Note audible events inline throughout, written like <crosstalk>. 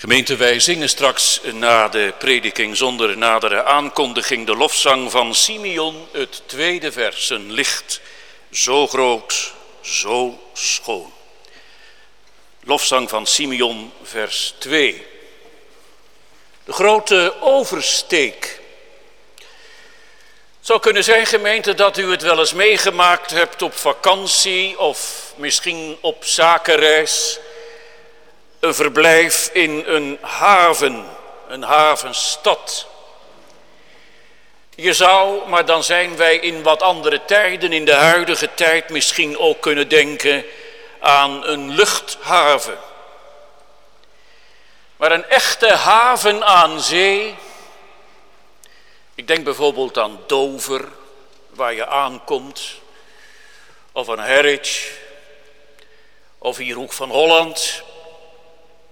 Gemeente, wij zingen straks na de prediking zonder nadere aankondiging de lofzang van Simeon, het tweede vers, een licht zo groot, zo schoon. Lofzang van Simeon, vers 2. De grote oversteek. Het zou kunnen zijn, gemeente, dat u het wel eens meegemaakt hebt op vakantie of misschien op zakenreis een verblijf in een haven, een havenstad. Je zou, maar dan zijn wij in wat andere tijden, in de huidige tijd misschien ook kunnen denken aan een luchthaven. Maar een echte haven aan zee, ik denk bijvoorbeeld aan Dover, waar je aankomt, of aan Harwich, of hier Hoek van Holland,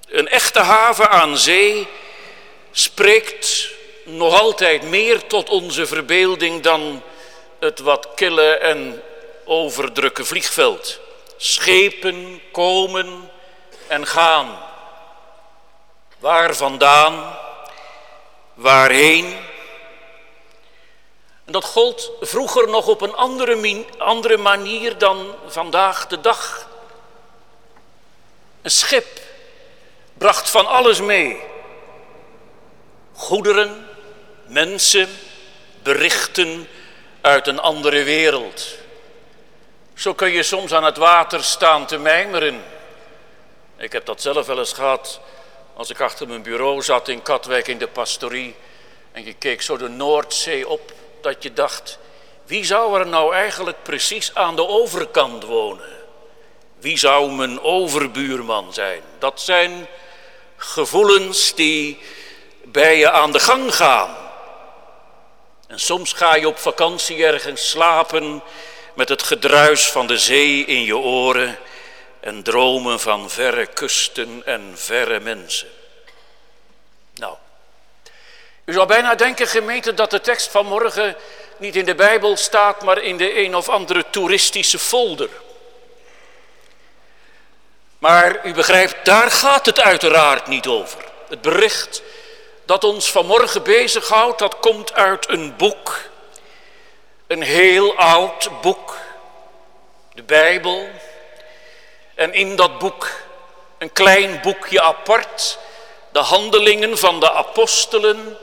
een echte haven aan zee spreekt nog altijd meer tot onze verbeelding dan het wat kille en overdrukke vliegveld. Schepen komen en gaan. Waar vandaan, waarheen. En dat gold vroeger nog op een andere, andere manier dan vandaag de dag. Een schip bracht van alles mee. Goederen, mensen, berichten uit een andere wereld. Zo kun je soms aan het water staan te mijmeren. Ik heb dat zelf wel eens gehad als ik achter mijn bureau zat in Katwijk in de pastorie en je keek zo de Noordzee op, dat je dacht, wie zou er nou eigenlijk precies aan de overkant wonen? Wie zou mijn overbuurman zijn? Dat zijn gevoelens die bij je aan de gang gaan. En soms ga je op vakantie ergens slapen met het gedruis van de zee in je oren en dromen van verre kusten en verre mensen. Nou, u zou bijna denken, gemeente, dat de tekst van morgen niet in de Bijbel staat, maar in de een of andere toeristische folder. Maar u begrijpt, daar gaat het uiteraard niet over. Het bericht dat ons vanmorgen bezighoudt, dat komt uit een boek. Een heel oud boek. De Bijbel. En in dat boek een klein boekje apart. De handelingen van de apostelen.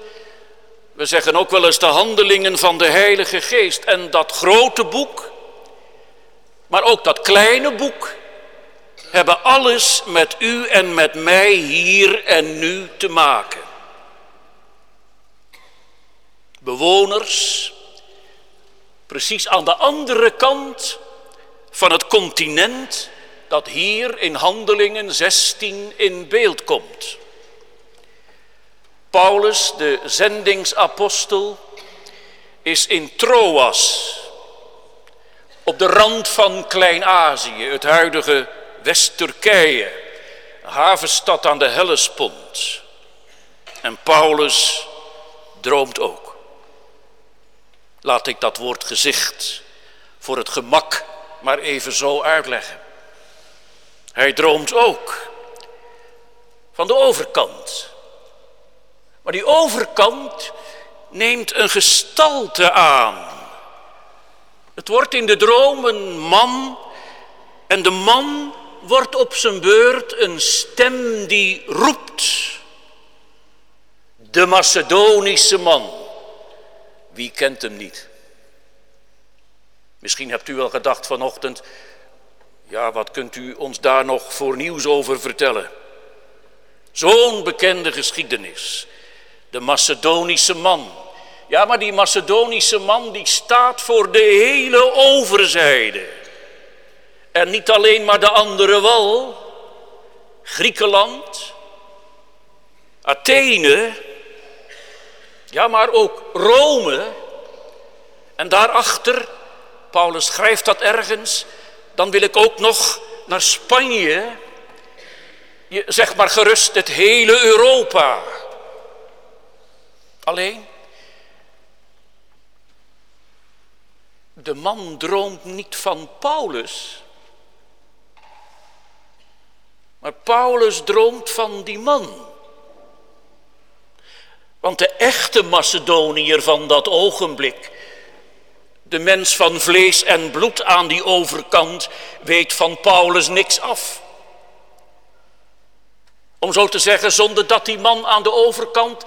We zeggen ook wel eens de handelingen van de Heilige Geest. En dat grote boek, maar ook dat kleine boek hebben alles met u en met mij hier en nu te maken. Bewoners, precies aan de andere kant van het continent dat hier in Handelingen 16 in beeld komt. Paulus, de zendingsapostel, is in Troas, op de rand van Klein-Azië, het huidige West-Turkije, havenstad aan de Hellespont. En Paulus droomt ook. Laat ik dat woord gezicht voor het gemak maar even zo uitleggen. Hij droomt ook van de overkant. Maar die overkant neemt een gestalte aan. Het wordt in de droom een man en de man wordt op zijn beurt een stem die roept. De Macedonische man. Wie kent hem niet? Misschien hebt u wel gedacht vanochtend, ja, wat kunt u ons daar nog voor nieuws over vertellen? Zo'n bekende geschiedenis. De Macedonische man. Ja, maar die Macedonische man die staat voor de hele overzijde. En niet alleen maar de andere wal, Griekenland, Athene, ja maar ook Rome. En daarachter, Paulus schrijft dat ergens, dan wil ik ook nog naar Spanje. Je, zeg maar gerust het hele Europa. Alleen, de man droomt niet van Paulus. Maar Paulus droomt van die man. Want de echte Macedoniër van dat ogenblik, de mens van vlees en bloed aan die overkant, weet van Paulus niks af. Om zo te zeggen, zonder dat die man aan de overkant,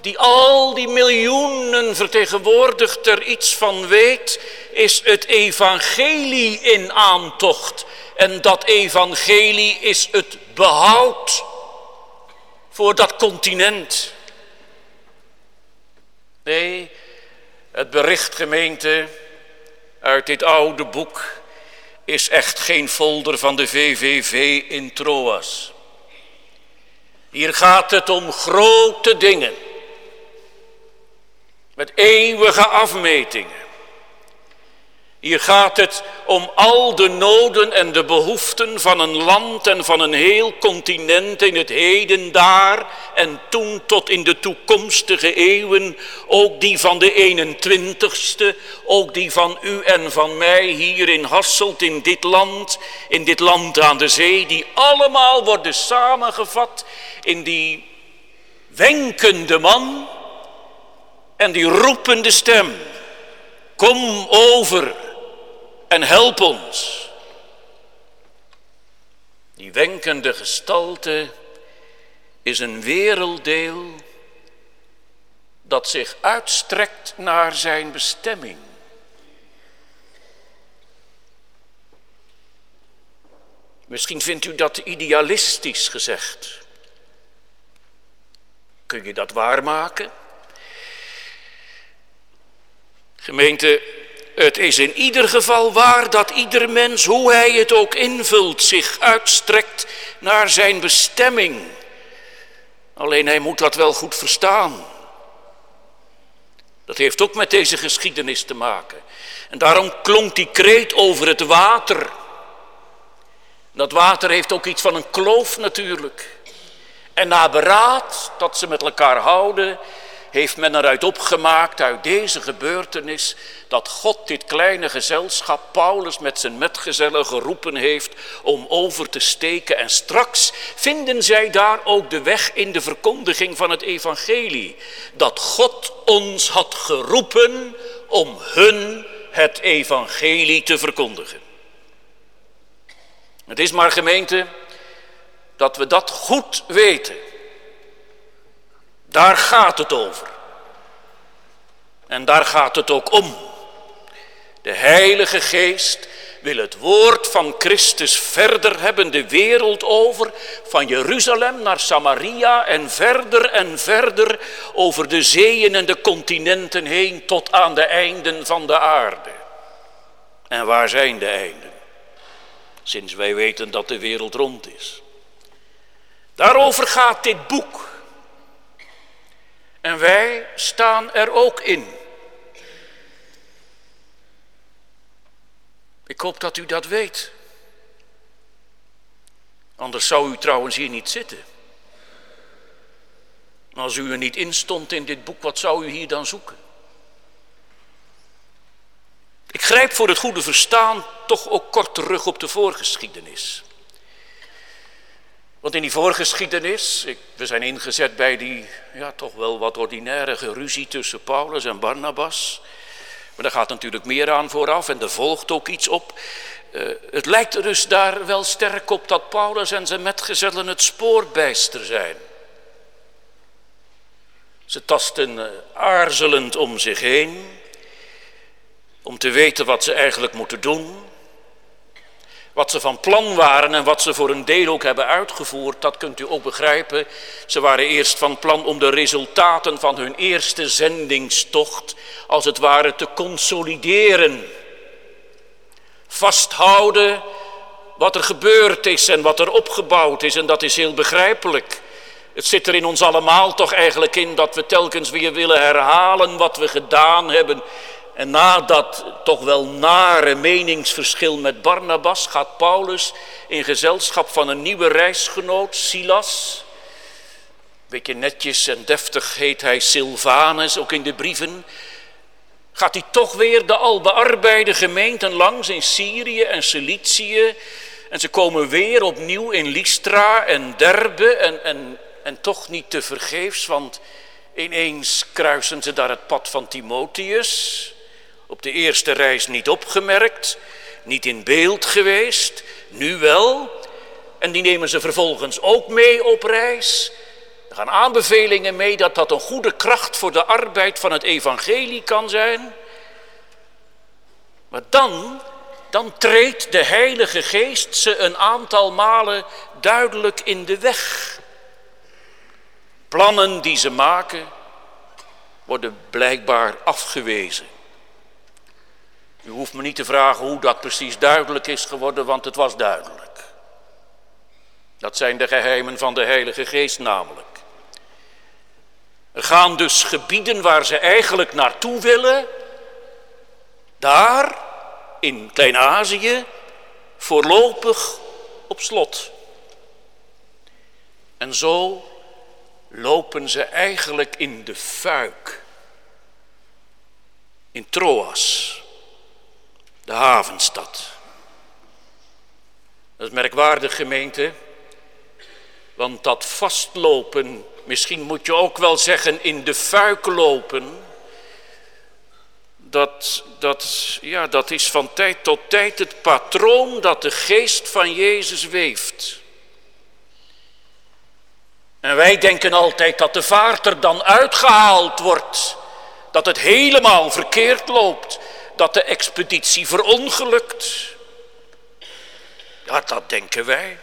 die al die miljoenen vertegenwoordigt, er iets van weet, is het evangelie in aantocht. En dat evangelie is het behoud voor dat continent. Nee, het bericht gemeente uit dit oude boek is echt geen folder van de VVV in Troas. Hier gaat het om grote dingen. Met eeuwige afmetingen. Hier gaat het om al de noden en de behoeften van een land en van een heel continent in het heden daar en toen tot in de toekomstige eeuwen, ook die van de 21ste, ook die van u en van mij hier in Hasselt, in dit land, in dit land aan de zee, die allemaal worden samengevat in die wenkende man en die roepende stem. Kom over en help ons. Die wenkende gestalte is een werelddeel dat zich uitstrekt naar zijn bestemming. Misschien vindt u dat idealistisch gezegd. Kun je dat waarmaken? Gemeente, het is in ieder geval waar dat ieder mens, hoe hij het ook invult, zich uitstrekt naar zijn bestemming. Alleen hij moet dat wel goed verstaan. Dat heeft ook met deze geschiedenis te maken. En daarom klonk die kreet over het water. Dat water heeft ook iets van een kloof natuurlijk. En na beraad dat ze met elkaar houden, heeft men eruit opgemaakt uit deze gebeurtenis dat God dit kleine gezelschap Paulus met zijn metgezellen geroepen heeft om over te steken. En straks vinden zij daar ook de weg in de verkondiging van het evangelie. Dat God ons had geroepen om hun het evangelie te verkondigen. Het is maar gemeente dat we dat goed weten. Daar gaat het over. En daar gaat het ook om. De Heilige Geest wil het woord van Christus verder hebben de wereld over, van Jeruzalem naar Samaria en verder en verder over de zeeën en de continenten heen tot aan de einden van de aarde. En waar zijn de einden? Sinds wij weten dat de wereld rond is. Daarover gaat dit boek. En wij staan er ook in. Ik hoop dat u dat weet. Anders zou u trouwens hier niet zitten. Als u er niet in stond in dit boek, wat zou u hier dan zoeken? Ik grijp voor het goede verstaan toch ook kort terug op de voorgeschiedenis. Want in die voorgeschiedenis, ik, we zijn ingezet bij die ja, toch wel wat ordinaire geruzie tussen Paulus en Barnabas. Maar daar gaat natuurlijk meer aan vooraf en er volgt ook iets op. Uh, het lijkt er dus daar wel sterk op dat Paulus en zijn metgezellen het spoorbijster zijn. Ze tasten uh, aarzelend om zich heen, om te weten wat ze eigenlijk moeten doen. Wat ze van plan waren en wat ze voor een deel ook hebben uitgevoerd, dat kunt u ook begrijpen. Ze waren eerst van plan om de resultaten van hun eerste zendingstocht als het ware te consolideren. Vasthouden wat er gebeurd is en wat er opgebouwd is en dat is heel begrijpelijk. Het zit er in ons allemaal toch eigenlijk in dat we telkens weer willen herhalen wat we gedaan hebben en na dat toch wel nare meningsverschil met Barnabas gaat Paulus in gezelschap van een nieuwe reisgenoot, Silas. Beetje netjes en deftig heet hij Silvanus, ook in de brieven. Gaat hij toch weer de albearbeide gemeenten langs in Syrië en Cilicië. En ze komen weer opnieuw in Lystra en Derbe en, en, en toch niet te vergeefs, want ineens kruisen ze daar het pad van Timotheus. Op de eerste reis niet opgemerkt, niet in beeld geweest, nu wel. En die nemen ze vervolgens ook mee op reis. Er gaan aanbevelingen mee dat dat een goede kracht voor de arbeid van het evangelie kan zijn. Maar dan, dan treedt de Heilige Geest ze een aantal malen duidelijk in de weg. Plannen die ze maken worden blijkbaar afgewezen. U hoeft me niet te vragen hoe dat precies duidelijk is geworden, want het was duidelijk. Dat zijn de geheimen van de Heilige Geest namelijk. Er gaan dus gebieden waar ze eigenlijk naartoe willen, daar in Klein-Azië, voorlopig op slot. En zo lopen ze eigenlijk in de fuik, in Troas de havenstad. Dat is merkwaardig gemeente, want dat vastlopen, misschien moet je ook wel zeggen in de fuik lopen, dat, dat, ja, dat is van tijd tot tijd het patroon dat de geest van Jezus weeft. En wij denken altijd dat de vaart er dan uitgehaald wordt, dat het helemaal verkeerd loopt, dat de expeditie verongelukt. Ja, dat denken wij.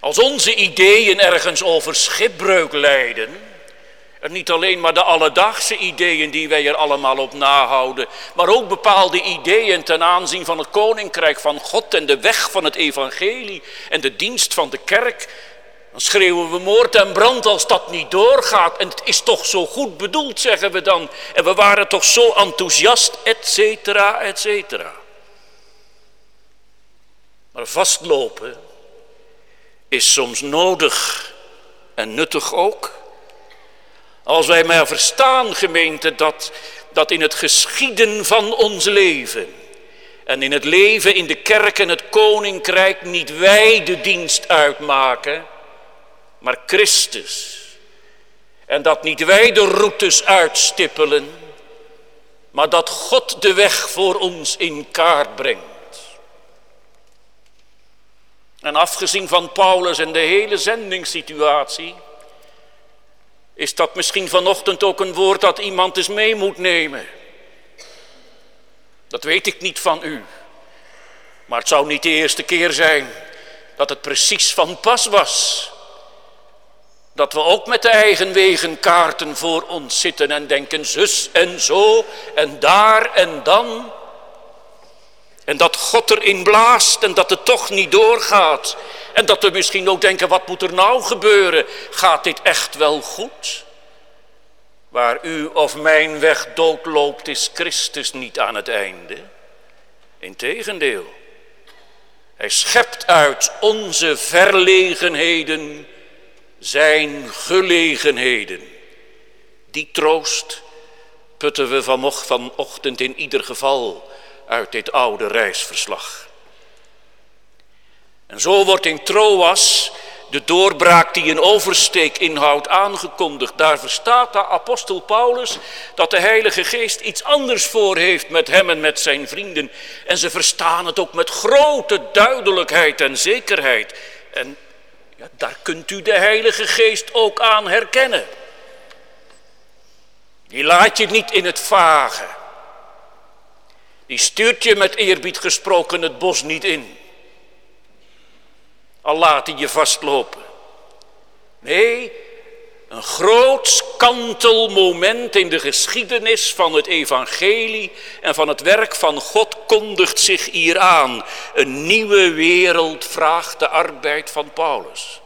Als onze ideeën ergens over schipbreuk leiden, en niet alleen maar de alledaagse ideeën die wij er allemaal op nahouden, maar ook bepaalde ideeën ten aanzien van het koninkrijk van God en de weg van het evangelie en de dienst van de kerk, dan schreeuwen we moord en brand als dat niet doorgaat. En het is toch zo goed bedoeld, zeggen we dan. En we waren toch zo enthousiast, et cetera, et cetera. Maar vastlopen is soms nodig en nuttig ook. Als wij maar verstaan, gemeente, dat, dat in het geschieden van ons leven... en in het leven in de kerk en het koninkrijk niet wij de dienst uitmaken maar Christus. En dat niet wij de routes uitstippelen, maar dat God de weg voor ons in kaart brengt. En afgezien van Paulus en de hele zendingssituatie, is dat misschien vanochtend ook een woord dat iemand eens mee moet nemen. Dat weet ik niet van u. Maar het zou niet de eerste keer zijn dat het precies van pas was dat we ook met de eigen wegen kaarten voor ons zitten en denken zus en zo en daar en dan. En dat God erin blaast en dat het toch niet doorgaat. En dat we misschien ook denken, wat moet er nou gebeuren? Gaat dit echt wel goed? Waar u of mijn weg doodloopt, is Christus niet aan het einde. Integendeel, hij schept uit onze verlegenheden zijn gelegenheden. Die troost putten we vanochtend in ieder geval uit dit oude reisverslag. En zo wordt in Troas de doorbraak die een oversteek inhoudt aangekondigd. Daar verstaat de apostel Paulus dat de Heilige Geest iets anders voor heeft met hem en met zijn vrienden. En ze verstaan het ook met grote duidelijkheid en zekerheid. En daar kunt u de Heilige Geest ook aan herkennen. Die laat je niet in het vage. Die stuurt je met eerbied gesproken het bos niet in. Al laat hij je vastlopen. Nee, een groot kantelmoment in de geschiedenis van het evangelie en van het werk van God kondigt zich hier aan. Een nieuwe wereld vraagt de arbeid van Paulus.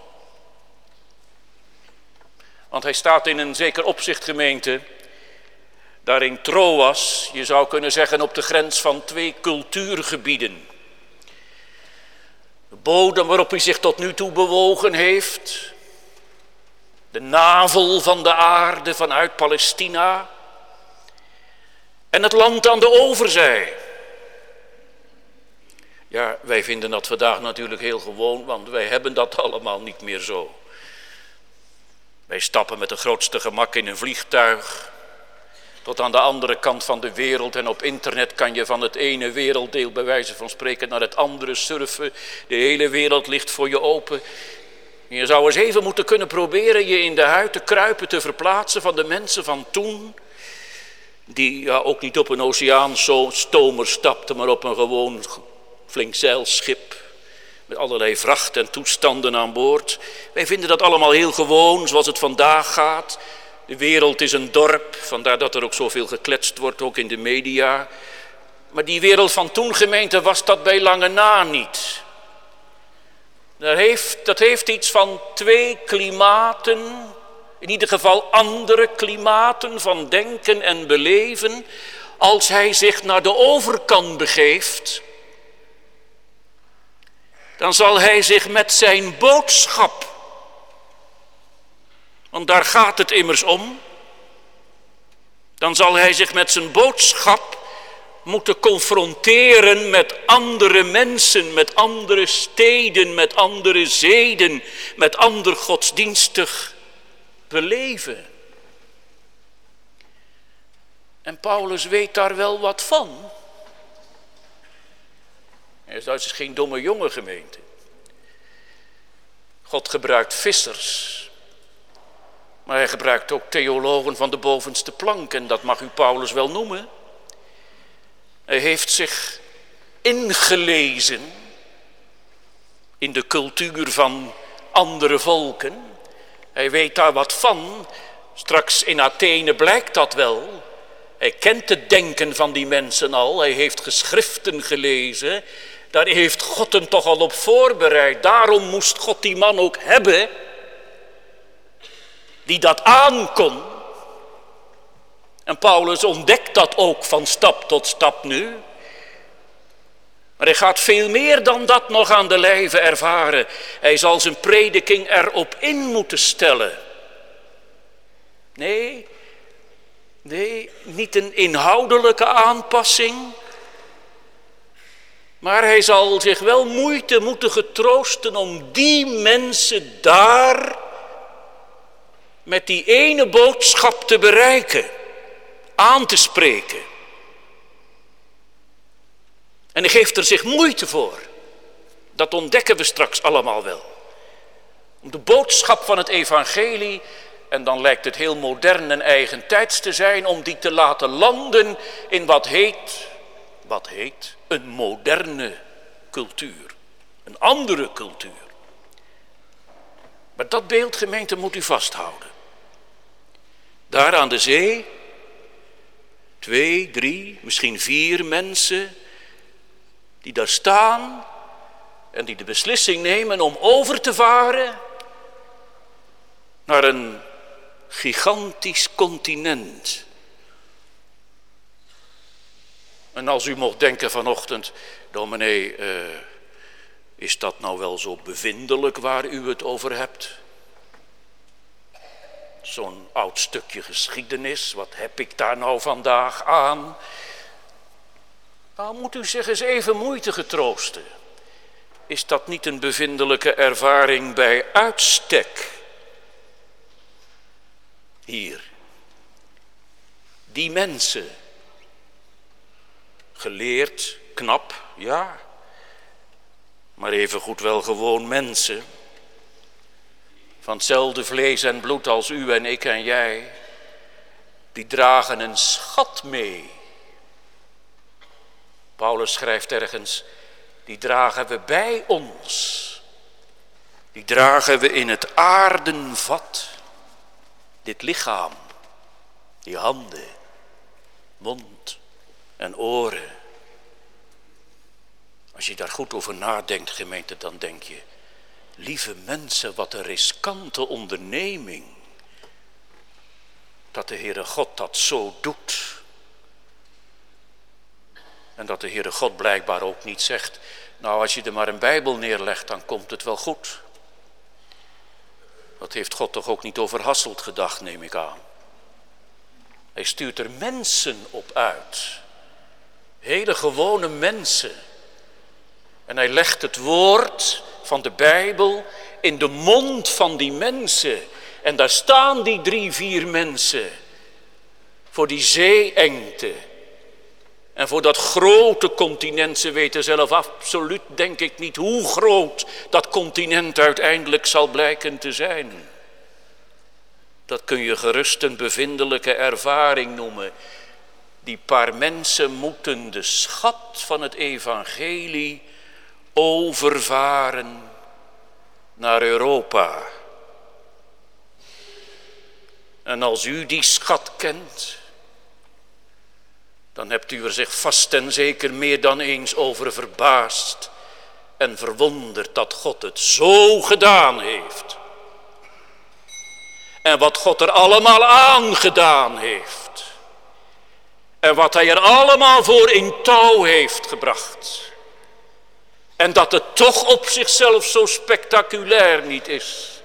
Want hij staat in een zeker opzicht gemeente, daar in Troas, je zou kunnen zeggen op de grens van twee cultuurgebieden. De bodem waarop hij zich tot nu toe bewogen heeft, de navel van de aarde vanuit Palestina en het land aan de overzij. Ja, wij vinden dat vandaag natuurlijk heel gewoon, want wij hebben dat allemaal niet meer zo. Wij stappen met de grootste gemak in een vliegtuig. Tot aan de andere kant van de wereld en op internet kan je van het ene werelddeel bij wijze van spreken naar het andere surfen. De hele wereld ligt voor je open. Je zou eens even moeten kunnen proberen je in de huid te kruipen, te verplaatsen van de mensen van toen. Die ja, ook niet op een oceaan zo stomer stapten, maar op een gewoon flink zeilschip. Met allerlei vracht en toestanden aan boord. Wij vinden dat allemaal heel gewoon, zoals het vandaag gaat. De wereld is een dorp, vandaar dat er ook zoveel gekletst wordt, ook in de media. Maar die wereld van toen gemeente was dat bij lange na niet. Dat heeft, dat heeft iets van twee klimaten, in ieder geval andere klimaten van denken en beleven. Als hij zich naar de overkant begeeft, dan zal hij zich met zijn boodschap, want daar gaat het immers om, dan zal hij zich met zijn boodschap moeten confronteren met andere mensen, met andere steden, met andere zeden, met ander godsdienstig beleven. En Paulus weet daar wel wat van. Hij is geen domme jonge gemeente. God gebruikt vissers. Maar hij gebruikt ook theologen van de bovenste plank. En dat mag u Paulus wel noemen. Hij heeft zich ingelezen in de cultuur van andere volken. Hij weet daar wat van. Straks in Athene blijkt dat wel. Hij kent het denken van die mensen al. Hij heeft geschriften gelezen. Daar heeft God hem toch al op voorbereid. Daarom moest God die man ook hebben. Die dat aankon. En Paulus ontdekt dat ook van stap tot stap nu. Maar hij gaat veel meer dan dat nog aan de lijve ervaren. Hij zal zijn prediking erop in moeten stellen. Nee, nee, niet een inhoudelijke aanpassing. Maar hij zal zich wel moeite moeten getroosten om die mensen daar met die ene boodschap te bereiken aan te spreken. En hij geeft er zich moeite voor. Dat ontdekken we straks allemaal wel. Om de boodschap van het evangelie, en dan lijkt het heel modern en eigentijds te zijn, om die te laten landen in wat heet, wat heet, een moderne cultuur. Een andere cultuur. Maar dat beeld, gemeente, moet u vasthouden. Daar aan de zee twee, drie, misschien vier mensen die daar staan en die de beslissing nemen om over te varen naar een gigantisch continent. En als u mocht denken vanochtend, dominee, uh, is dat nou wel zo bevindelijk waar u het over hebt? Zo'n oud stukje geschiedenis, wat heb ik daar nou vandaag aan? Nou moet u zich eens even moeite getroosten. Is dat niet een bevindelijke ervaring bij uitstek? Hier. Die mensen. Geleerd, knap, ja. Maar evengoed wel gewoon mensen van hetzelfde vlees en bloed als u en ik en jij, die dragen een schat mee. Paulus schrijft ergens, die dragen we bij ons. Die dragen we in het aardenvat. Dit lichaam, die handen, mond en oren. Als je daar goed over nadenkt, gemeente, dan denk je, Lieve mensen, wat een riskante onderneming. Dat de Heere God dat zo doet. En dat de Heere God blijkbaar ook niet zegt, nou als je er maar een Bijbel neerlegt, dan komt het wel goed. Dat heeft God toch ook niet overhasseld gedacht, neem ik aan. Hij stuurt er mensen op uit. Hele gewone mensen. En hij legt het woord van de Bijbel in de mond van die mensen. En daar staan die drie, vier mensen voor die zeeengte. En voor dat grote continent, ze weten zelf absoluut, denk ik niet, hoe groot dat continent uiteindelijk zal blijken te zijn. Dat kun je gerust een bevindelijke ervaring noemen. Die paar mensen moeten de schat van het evangelie overvaren naar Europa. En als u die schat kent, dan hebt u er zich vast en zeker meer dan eens over verbaasd en verwonderd dat God het zo gedaan heeft. En wat God er allemaal aan gedaan heeft. En wat hij er allemaal voor in touw heeft gebracht. En dat het toch op zichzelf zo spectaculair niet is.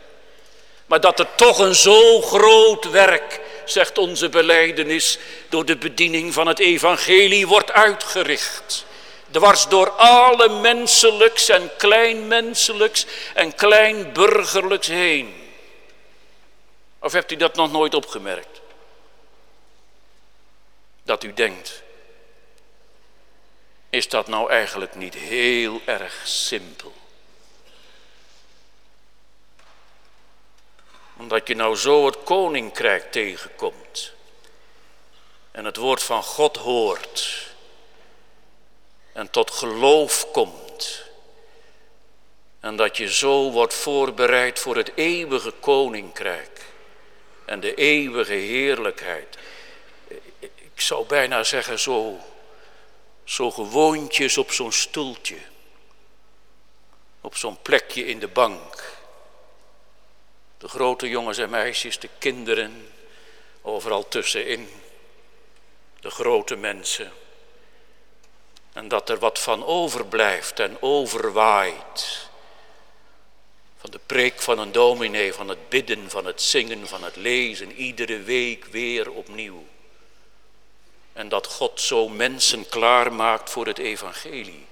Maar dat er toch een zo groot werk, zegt onze beleidenis, door de bediening van het evangelie wordt uitgericht. Dwars door alle menselijks en kleinmenselijks en kleinburgerlijks heen. Of hebt u dat nog nooit opgemerkt? Dat u denkt, is dat nou eigenlijk niet heel erg simpel? Omdat je nou zo het koninkrijk tegenkomt. En het woord van God hoort. En tot geloof komt. En dat je zo wordt voorbereid voor het eeuwige koninkrijk. En de eeuwige heerlijkheid. Ik zou bijna zeggen zo, zo gewoontjes op zo'n stoeltje. Op zo'n plekje in de bank. De grote jongens en meisjes, de kinderen, overal tussenin. De grote mensen. En dat er wat van overblijft en overwaait. Van de preek van een dominee, van het bidden, van het zingen, van het lezen, iedere week weer opnieuw. En dat God zo mensen klaarmaakt voor het evangelie.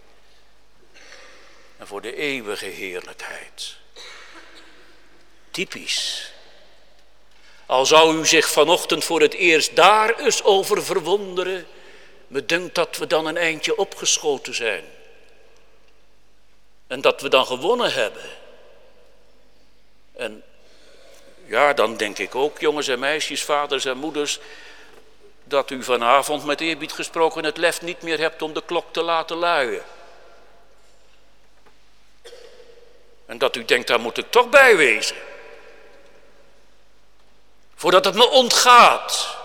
En voor de eeuwige heerlijkheid. Typisch. Al zou u zich vanochtend voor het eerst daar eens over verwonderen, me dat we dan een eindje opgeschoten zijn. En dat we dan gewonnen hebben. En ja, dan denk ik ook, jongens en meisjes, vaders en moeders, dat u vanavond met eerbied gesproken het lef niet meer hebt om de klok te laten luien. En dat u denkt, daar moet ik toch bij wezen. Voordat het me ontgaat.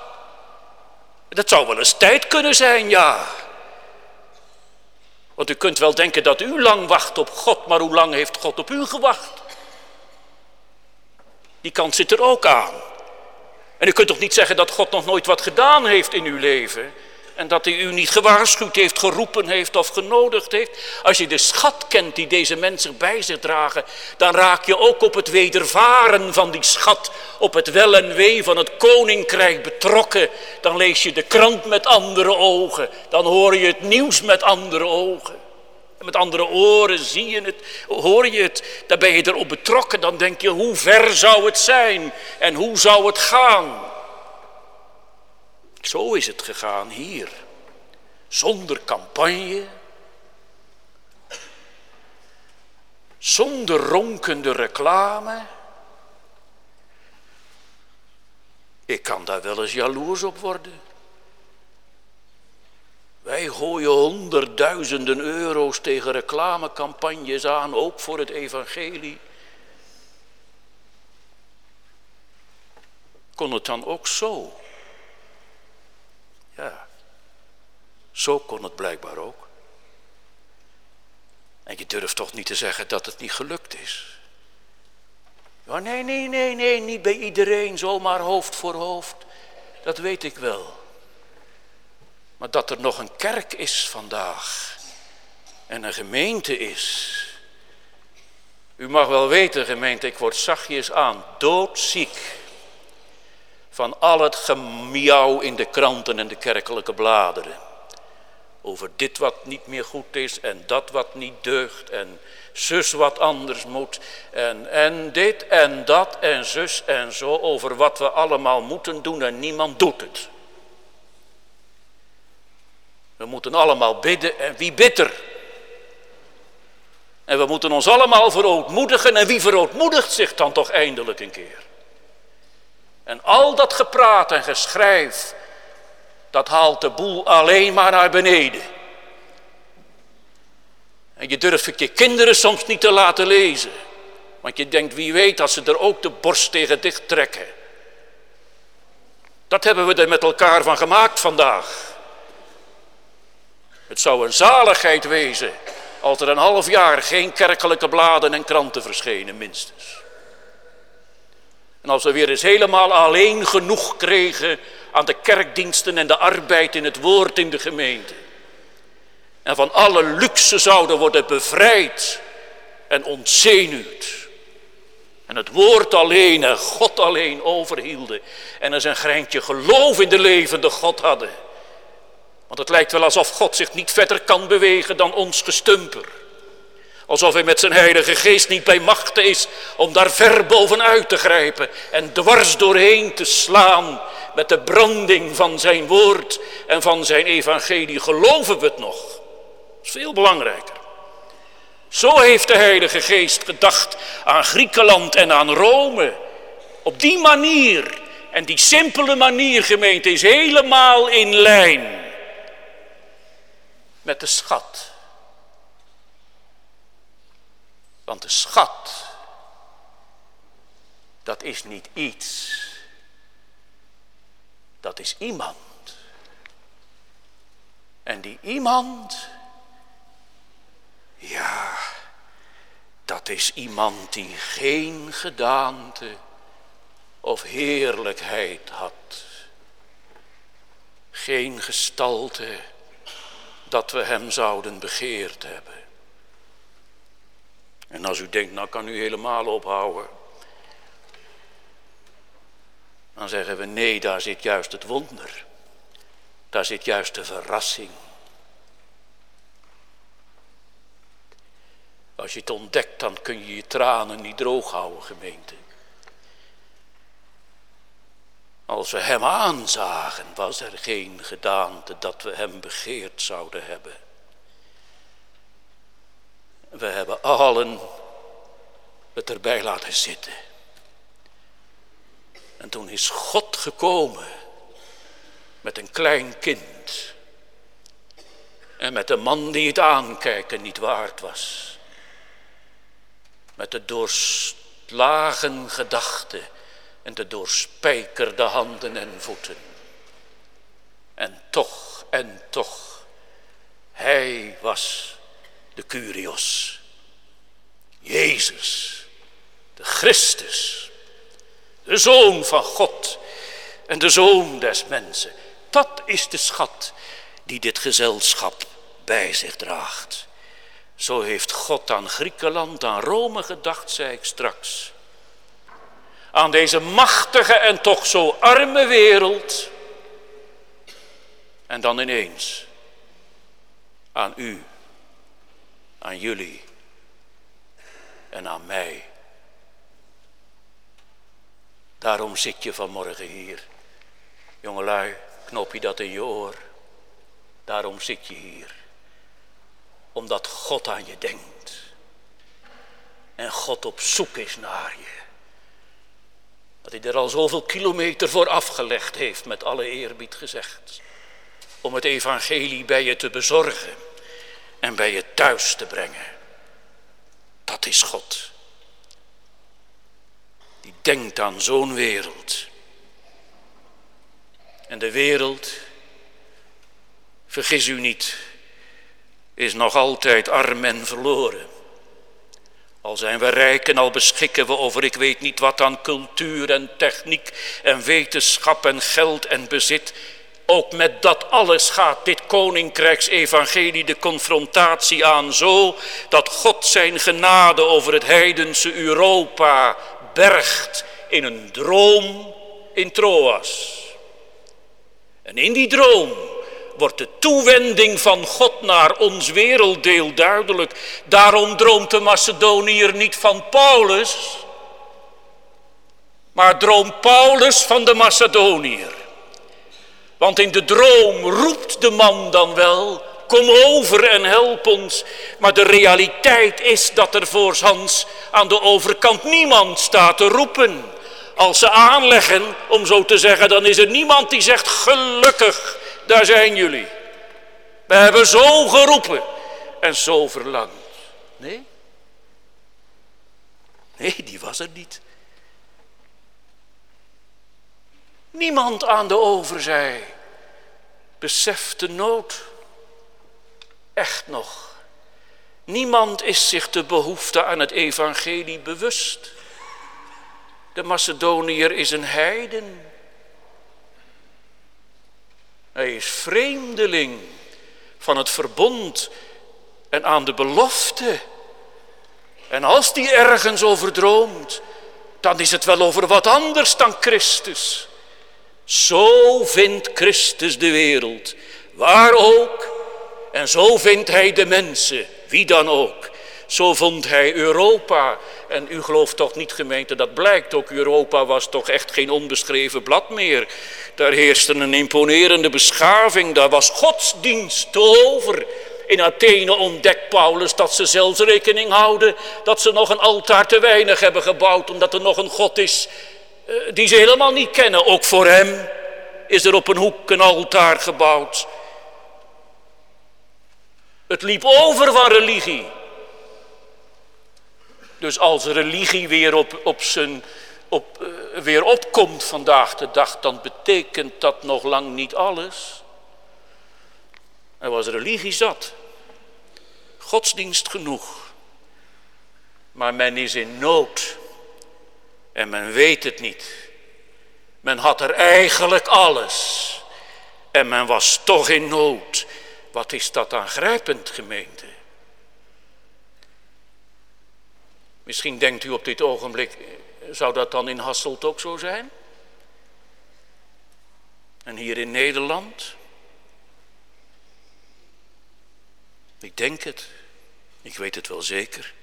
Dat zou wel eens tijd kunnen zijn, ja. Want u kunt wel denken dat u lang wacht op God, maar hoe lang heeft God op u gewacht? Die kant zit er ook aan. En u kunt toch niet zeggen dat God nog nooit wat gedaan heeft in uw leven? En dat hij u niet gewaarschuwd heeft, geroepen heeft of genodigd heeft. Als je de schat kent die deze mensen bij zich dragen, dan raak je ook op het wedervaren van die schat, op het wel en wee van het koninkrijk betrokken. Dan lees je de krant met andere ogen, dan hoor je het nieuws met andere ogen. Met andere oren zie je het, hoor je het, dan ben je erop betrokken. Dan denk je, hoe ver zou het zijn en hoe zou het gaan? Zo is het gegaan hier. Zonder campagne. Zonder ronkende reclame. Ik kan daar wel eens jaloers op worden. Wij gooien honderdduizenden euro's tegen reclamecampagnes aan, ook voor het evangelie. Kon het dan ook zo? Ja, zo kon het blijkbaar ook. En je durft toch niet te zeggen dat het niet gelukt is. Ja, nee, nee, nee, nee, niet bij iedereen zomaar hoofd voor hoofd. Dat weet ik wel. Maar dat er nog een kerk is vandaag en een gemeente is. U mag wel weten, gemeente, ik word zachtjes aan doodziek van al het gemiauw in de kranten en de kerkelijke bladeren. over dit wat niet meer goed is en dat wat niet deugt en zus wat anders moet en, en dit en dat en zus en zo over wat we allemaal moeten doen en niemand doet het. We moeten allemaal bidden en wie bidt er? En we moeten ons allemaal verootmoedigen en wie verootmoedigt zich dan toch eindelijk een keer? En al dat gepraat en geschrijf, dat haalt de boel alleen maar naar beneden. En je durft het je kinderen soms niet te laten lezen. Want je denkt, wie weet, als ze er ook de borst tegen dicht trekken. Dat hebben we er met elkaar van gemaakt vandaag. Het zou een zaligheid wezen als er een half jaar geen kerkelijke bladen en kranten verschenen, minstens. En als we weer eens helemaal alleen genoeg kregen aan de kerkdiensten en de arbeid in het woord in de gemeente. En van alle luxe zouden worden bevrijd en ontzenuwd. En het woord alleen en God alleen overhielden. En er een greintje geloof in de levende God hadden. Want het lijkt wel alsof God zich niet verder kan bewegen dan ons gestumper. Alsof hij met zijn heilige geest niet bij machten is om daar ver bovenuit te grijpen en dwars doorheen te slaan met de branding van zijn woord en van zijn evangelie. Geloven we het nog? Dat is veel belangrijker. Zo heeft de heilige geest gedacht aan Griekenland en aan Rome. Op die manier en die simpele manier gemeente is helemaal in lijn met de schat. Want de schat, dat is niet iets. Dat is iemand. En die iemand, ja, dat is iemand die geen gedaante of heerlijkheid had. Geen gestalte dat we hem zouden begeerd hebben. En als u denkt, nou kan u helemaal ophouden. Dan zeggen we, nee, daar zit juist het wonder. Daar zit juist de verrassing. Als je het ontdekt, dan kun je je tranen niet droog houden, gemeente. Als we hem aanzagen, was er geen gedaante dat we hem begeerd zouden hebben. We hebben allen het erbij laten zitten. En toen is God gekomen met een klein kind. En met een man die het aankijken niet waard was. Met de doorslagen gedachten en de doorspijkerde handen en voeten. En toch, en toch, hij was de Curios. Jezus, de Christus, de Zoon van God en de Zoon des mensen. Dat is de schat die dit gezelschap bij zich draagt. Zo heeft God aan Griekenland, aan Rome gedacht, zei ik straks aan deze machtige en toch zo arme wereld. En dan ineens aan u, aan jullie en aan mij. Daarom zit je vanmorgen hier. Jongelui, knop je dat in je oor. Daarom zit je hier. Omdat God aan je denkt. En God op zoek is naar je. Dat hij er al zoveel kilometer voor afgelegd heeft, met alle eerbied gezegd. Om het evangelie bij je te bezorgen en bij je thuis te brengen. Dat is God. Die denkt aan zo'n wereld. En de wereld, vergis u niet, is nog altijd arm en verloren. Al zijn we rijk en al beschikken we over ik weet niet wat aan cultuur en techniek en wetenschap en geld en bezit. Ook met dat alles gaat dit koninkrijksevangelie de confrontatie aan zo dat God zijn genade over het heidense Europa bergt in een droom in Troas. En in die droom wordt de toewending van God naar ons werelddeel duidelijk. Daarom droomt de Macedoniër niet van Paulus, maar droomt Paulus van de Macedoniër. Want in de droom roept de man dan wel, kom over en help ons. Maar de realiteit is dat er voor aan de overkant niemand staat te roepen. Als ze aanleggen, om zo te zeggen, dan is er niemand die zegt gelukkig, daar zijn jullie. We hebben zo geroepen en zo verlangd. Nee? Nee, die was er niet. Niemand aan de overzij beseft de nood. Echt nog. Niemand is zich de behoefte aan het evangelie bewust. De Macedoniër is een heiden. Hij is vreemdeling van het verbond en aan de belofte. En als die ergens over droomt, dan is het wel over wat anders dan Christus. Zo vindt Christus de wereld, waar ook. En zo vindt hij de mensen, wie dan ook. Zo vond hij Europa. En u gelooft toch niet gemeente, dat blijkt ook. Europa was toch echt geen onbeschreven blad meer. Daar heerste een imponerende beschaving, daar was godsdienst over. In Athene ontdekt Paulus dat ze zelfs rekening houden dat ze nog een altaar te weinig hebben gebouwd, omdat er nog een God is eh, die ze helemaal niet kennen. Ook voor hem is er op een hoek een altaar gebouwd. Het liep over van religie. Dus als religie weer, op, op zijn, op, uh, weer opkomt vandaag de dag, dan betekent dat nog lang niet alles. Er was religie zat, godsdienst genoeg, maar men is in nood en men weet het niet. Men had er eigenlijk alles en men was toch in nood. Wat is dat aangrijpend, gemeente? Misschien denkt u op dit ogenblik, zou dat dan in Hasselt ook zo zijn? En hier in Nederland? Ik denk het. Ik weet het wel zeker.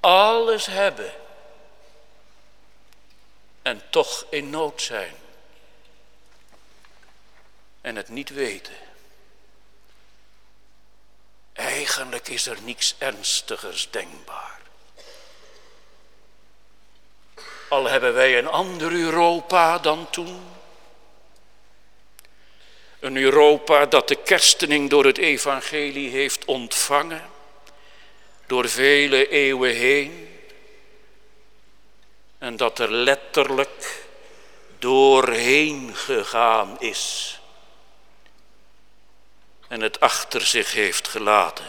Alles hebben. En toch in nood zijn. En het niet weten. Eigenlijk is er niets ernstigers denkbaar. Al hebben wij een ander Europa dan toen. Een Europa dat de kerstening door het evangelie heeft ontvangen. Door vele eeuwen heen. En dat er letterlijk doorheen gegaan is en het achter zich heeft gelaten.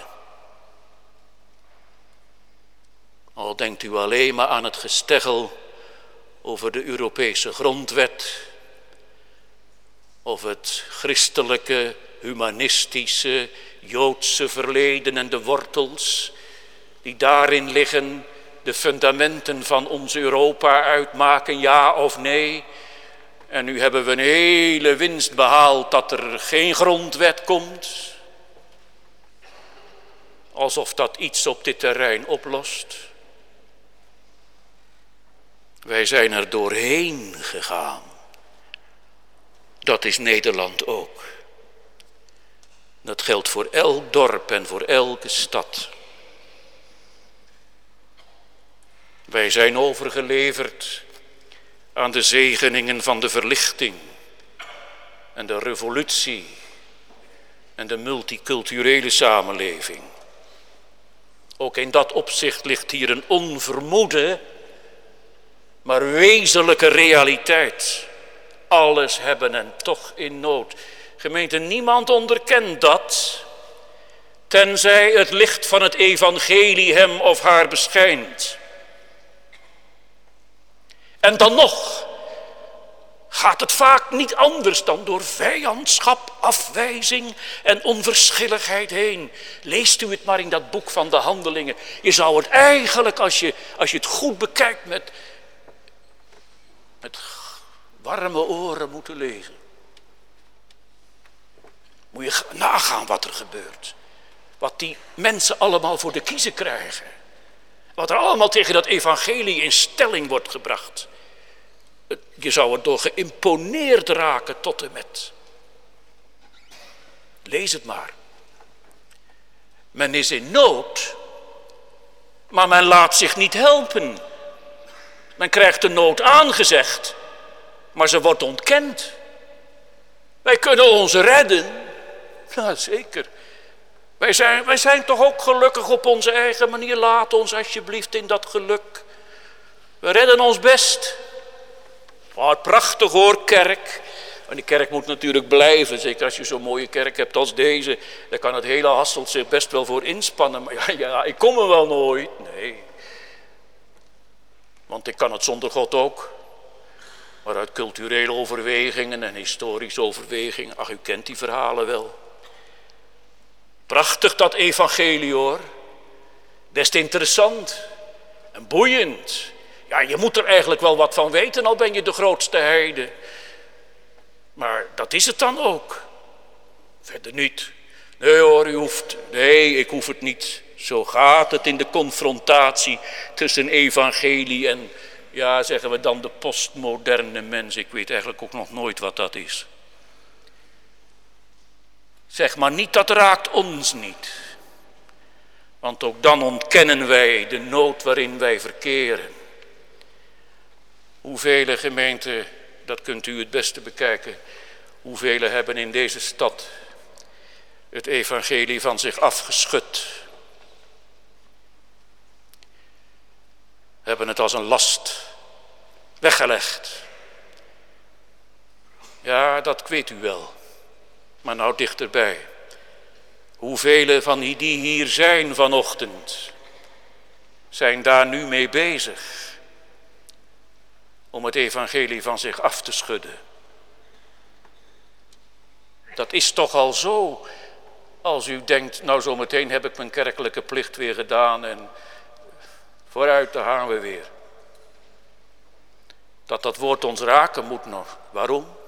Al denkt u alleen maar aan het gesteggel over de Europese grondwet of het christelijke, humanistische, Joodse verleden en de wortels die daarin liggen, de fundamenten van ons Europa uitmaken, ja of nee. En nu hebben we een hele winst behaald dat er geen grondwet komt. Alsof dat iets op dit terrein oplost. Wij zijn er doorheen gegaan. Dat is Nederland ook. Dat geldt voor elk dorp en voor elke stad. Wij zijn overgeleverd aan de zegeningen van de verlichting en de revolutie en de multiculturele samenleving. Ook in dat opzicht ligt hier een onvermoede, maar wezenlijke realiteit. Alles hebben en toch in nood. Gemeente, niemand onderkent dat, tenzij het licht van het evangelie hem of haar beschijnt. En dan nog gaat het vaak niet anders dan door vijandschap, afwijzing en onverschilligheid heen. Leest u het maar in dat boek van de handelingen. Je zou het eigenlijk, als je, als je het goed bekijkt, met, met warme oren moeten lezen. Moet je nagaan wat er gebeurt. Wat die mensen allemaal voor de kiezen krijgen. Wat er allemaal tegen dat evangelie in stelling wordt gebracht. Je zou er door geïmponeerd raken tot en met. Lees het maar. Men is in nood, maar men laat zich niet helpen. Men krijgt de nood aangezegd, maar ze wordt ontkend. Wij kunnen ons redden. <laughs> Ja, zeker. Wij zijn, wij zijn toch ook gelukkig op onze eigen manier. Laat ons alsjeblieft in dat geluk. We redden ons best. Wat prachtig hoor, kerk. En die kerk moet natuurlijk blijven. Zeker als je zo'n mooie kerk hebt als deze. Dan kan het hele Hasselt zich best wel voor inspannen. Maar ja, ja, ik kom er wel nooit. Nee. Want ik kan het zonder God ook. Maar uit culturele overwegingen en historische overwegingen. Ach, u kent die verhalen wel. Prachtig dat evangelie hoor. Best interessant en boeiend. Ja, je moet er eigenlijk wel wat van weten, al ben je de grootste heide. Maar dat is het dan ook. Verder niet. Nee hoor, u hoeft. Nee, ik hoef het niet. Zo gaat het in de confrontatie tussen evangelie en, ja, zeggen we dan, de postmoderne mens. Ik weet eigenlijk ook nog nooit wat dat is. Zeg maar niet, dat raakt ons niet. Want ook dan ontkennen wij de nood waarin wij verkeren. Hoeveel gemeenten, dat kunt u het beste bekijken, hoeveel hebben in deze stad het evangelie van zich afgeschud. Hebben het als een last weggelegd. Ja, dat weet u wel. Maar nou dichterbij. Hoeveel van die hier zijn vanochtend, zijn daar nu mee bezig om het evangelie van zich af te schudden. Dat is toch al zo, als u denkt, nou zometeen heb ik mijn kerkelijke plicht weer gedaan en vooruit, daar gaan we weer. Dat dat woord ons raken moet nog. Waarom?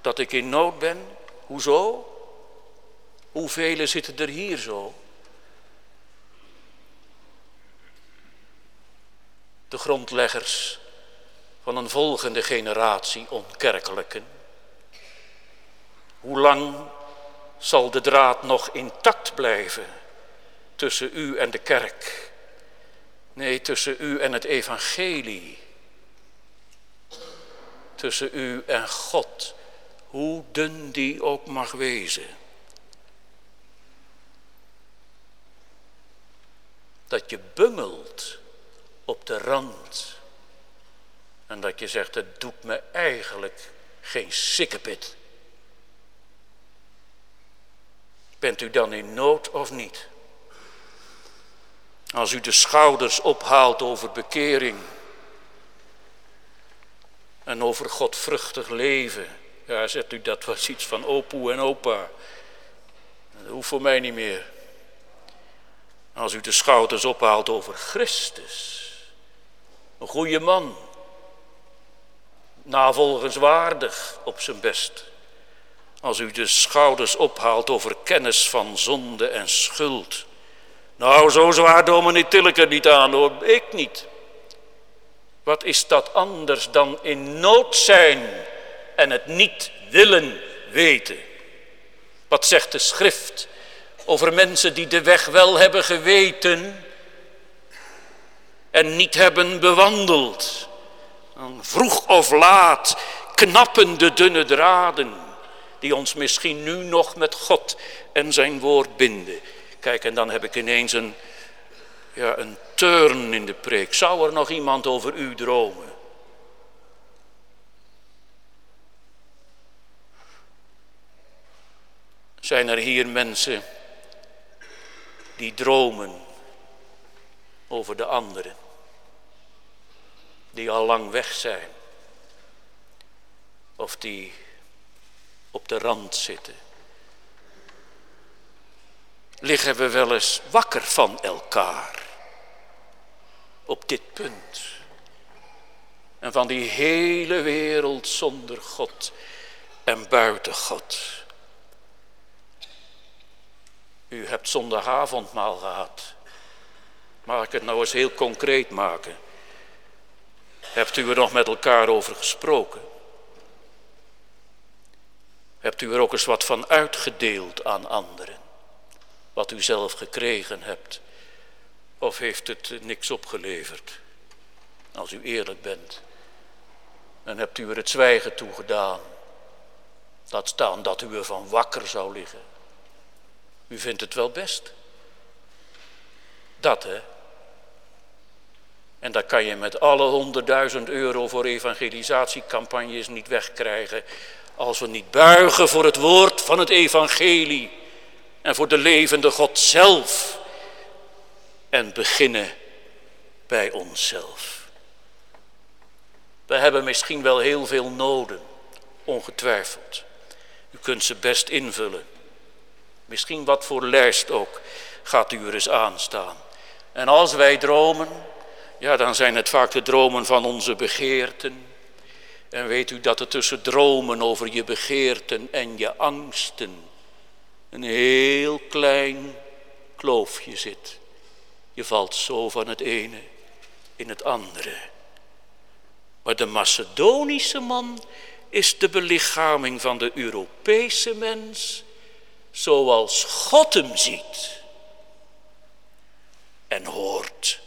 Dat ik in nood ben. Hoezo? Hoeveel zitten er hier zo? De grondleggers van een volgende generatie onkerkelijken. Hoe lang zal de draad nog intact blijven tussen u en de kerk? Nee, tussen u en het evangelie. Tussen u en God hoe dun die ook mag wezen. Dat je bungelt op de rand en dat je zegt, het doet me eigenlijk geen sikkepit. Bent u dan in nood of niet? Als u de schouders ophaalt over bekering en over godvruchtig leven ja, zegt u, dat was iets van opoe en opa. Dat hoeft voor mij niet meer. Als u de schouders ophaalt over Christus. Een goede man. Navolgenswaardig op zijn best. Als u de schouders ophaalt over kennis van zonde en schuld. Nou, zo zwaar dominee Tilleke niet aan hoor, ik niet. Wat is dat anders dan in nood zijn en het niet willen weten. Wat zegt de schrift over mensen die de weg wel hebben geweten en niet hebben bewandeld? Vroeg of laat knappen de dunne draden die ons misschien nu nog met God en zijn woord binden. Kijk, en dan heb ik ineens een, ja, een turn in de preek. Zou er nog iemand over u dromen? Zijn er hier mensen die dromen over de anderen, die al lang weg zijn, of die op de rand zitten? Liggen we wel eens wakker van elkaar op dit punt? En van die hele wereld zonder God en buiten God. U hebt zondagavondmaal gehad. Mag ik het nou eens heel concreet maken? Hebt u er nog met elkaar over gesproken? Hebt u er ook eens wat van uitgedeeld aan anderen? Wat u zelf gekregen hebt? Of heeft het niks opgeleverd? Als u eerlijk bent. Dan hebt u er het zwijgen toe gedaan. Dat staan dat u ervan wakker zou liggen. U vindt het wel best. Dat hè. En dat kan je met alle honderdduizend euro voor evangelisatiecampagnes niet wegkrijgen. Als we niet buigen voor het woord van het evangelie. En voor de levende God zelf. En beginnen bij onszelf. We hebben misschien wel heel veel noden, ongetwijfeld. U kunt ze best invullen. Misschien wat voor lijst ook gaat u er eens aanstaan. En als wij dromen, ja dan zijn het vaak de dromen van onze begeerten. En weet u dat er tussen dromen over je begeerten en je angsten een heel klein kloofje zit. Je valt zo van het ene in het andere. Maar de Macedonische man is de belichaming van de Europese mens zoals God hem ziet en hoort.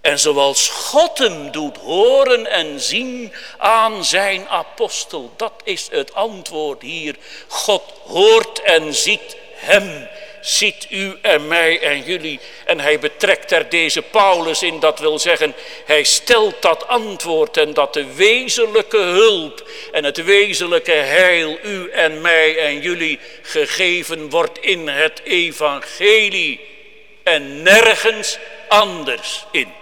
En zoals God hem doet horen en zien aan zijn apostel. Dat is het antwoord hier. God hoort en ziet hem ziet u en mij en jullie. En hij betrekt er deze Paulus in, dat wil zeggen, hij stelt dat antwoord en dat de wezenlijke hulp en het wezenlijke heil u en mij en jullie gegeven wordt in het evangelie en nergens anders in.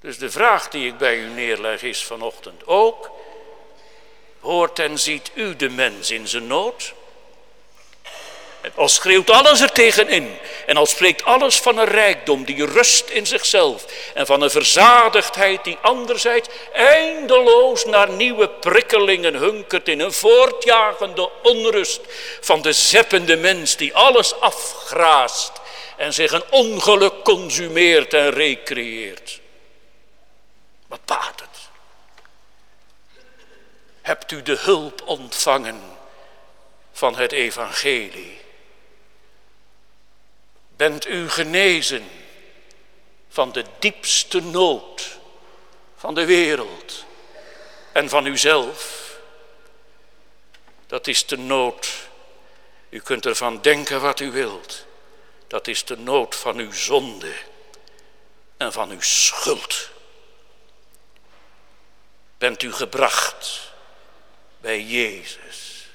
Dus de vraag die ik bij u neerleg is vanochtend ook, hoort en ziet u de mens in zijn nood? Al schreeuwt alles er tegenin. En al spreekt alles van een rijkdom die rust in zichzelf. En van een verzadigdheid die anderzijds eindeloos naar nieuwe prikkelingen hunkert. In een voortjagende onrust van de zeppende mens die alles afgraast. En zich een ongeluk consumeert en recreëert. Wat baat het? Hebt u de hulp ontvangen van het evangelie? Bent u genezen van de diepste nood van de wereld en van uzelf? Dat is de nood. U kunt ervan denken wat u wilt. Dat is de nood van uw zonde en van uw schuld. Bent u gebracht bij Jezus,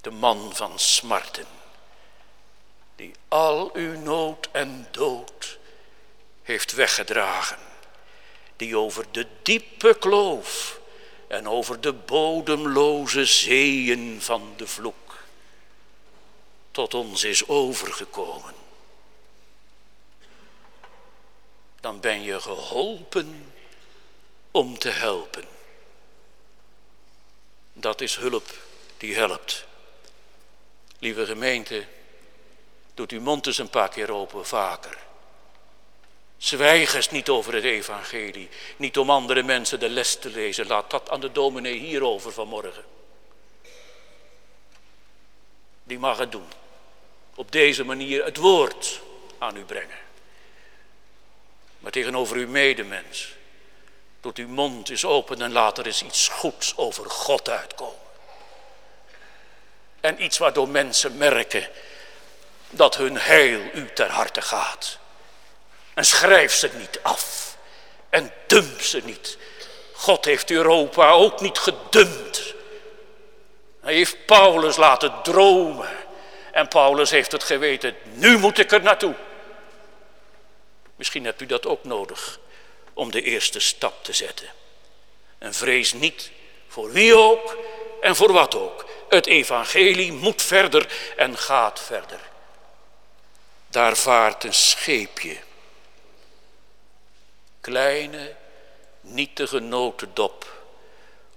de man van smarten al uw nood en dood heeft weggedragen, die over de diepe kloof en over de bodemloze zeeën van de vloek tot ons is overgekomen. Dan ben je geholpen om te helpen. Dat is hulp die helpt. Lieve gemeente, Doet uw mond eens een paar keer open, vaker. Zwijg eens niet over het evangelie. Niet om andere mensen de les te lezen. Laat dat aan de dominee hierover vanmorgen. Die mag het doen. Op deze manier het woord aan u brengen. Maar tegenover uw medemens. Doet uw mond eens open en laat er eens iets goeds over God uitkomen. En iets waardoor mensen merken dat hun heil u ter harte gaat. En schrijf ze niet af. En dump ze niet. God heeft Europa ook niet gedumpt. Hij heeft Paulus laten dromen. En Paulus heeft het geweten, nu moet ik er naartoe. Misschien hebt u dat ook nodig om de eerste stap te zetten. En vrees niet voor wie ook en voor wat ook. Het evangelie moet verder en gaat verder. Daar vaart een scheepje. Kleine, nietige notendop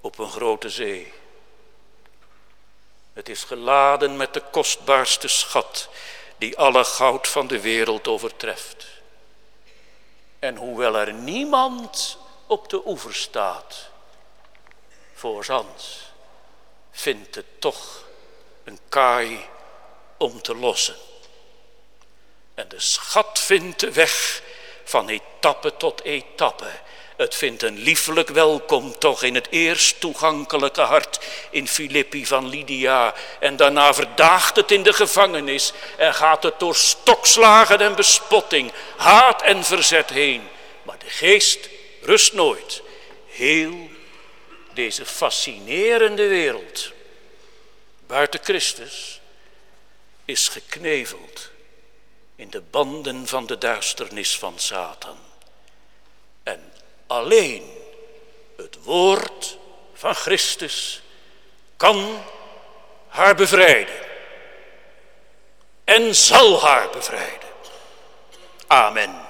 op een grote zee. Het is geladen met de kostbaarste schat die alle goud van de wereld overtreft. En hoewel er niemand op de oever staat, voor zand, vindt het toch een kaai om te lossen. En de schat vindt de weg van etappe tot etappe. Het vindt een liefelijk welkom toch in het eerst toegankelijke hart in Filippi van Lydia. En daarna verdaagt het in de gevangenis en gaat het door stokslagen en bespotting, haat en verzet heen. Maar de geest rust nooit. Heel deze fascinerende wereld buiten Christus is gekneveld in de banden van de duisternis van Satan. En alleen het woord van Christus kan haar bevrijden en zal haar bevrijden. Amen.